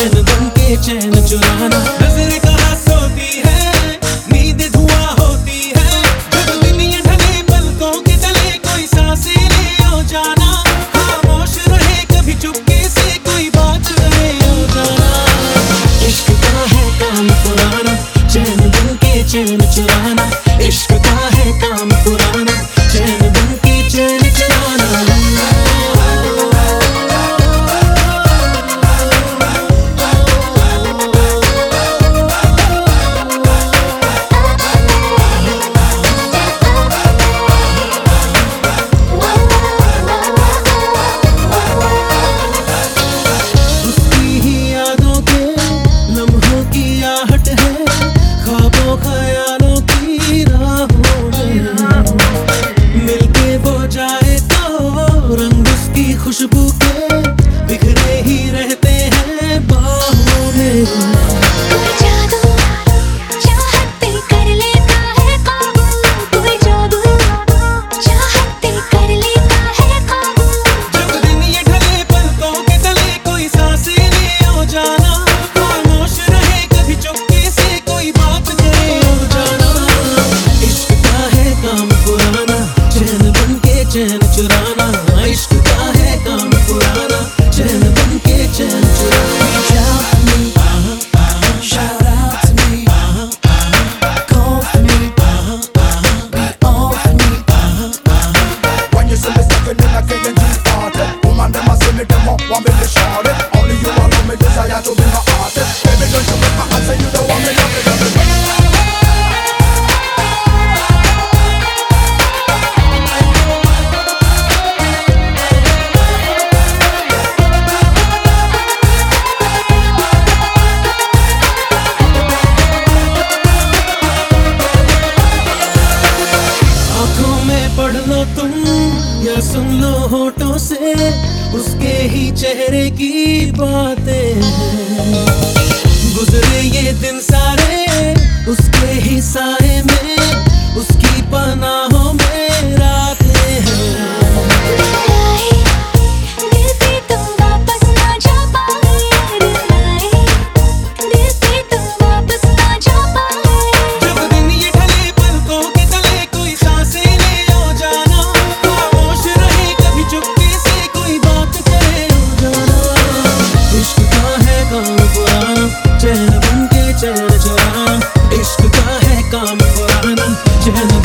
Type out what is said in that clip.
चैन बन के चैन चुराना। नज़र कहा सोती है? नींद धुआ होती है। जब दुनिया ढले, पलकों के तले कोई सांसे ले आओ जाना। खामोश रहे, कभी चुपके से कोई बात रहे आओ जाना। इश्क का है काम पुराना? चैन बन के चैन चुराना। होठों से उसके ही चेहरे की बातें गुजरे ये दिन सारे उसके ही सारे Mama, I'm foreigner. Jehana.